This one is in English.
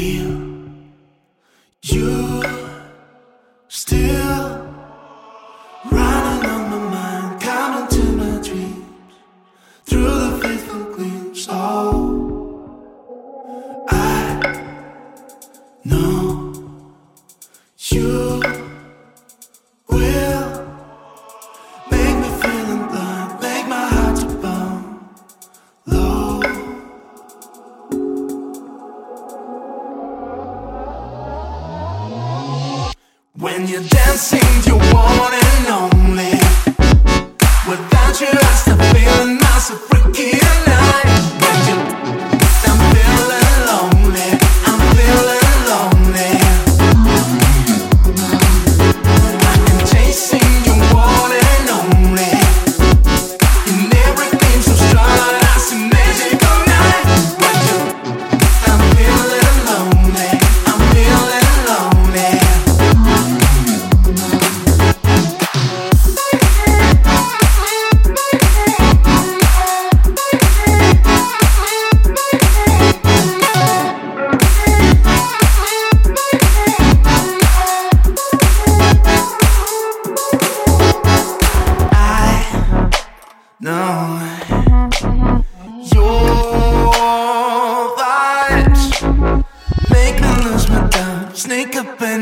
feel When you're dancing, you're one and lonely. Without you, I stop feeling free.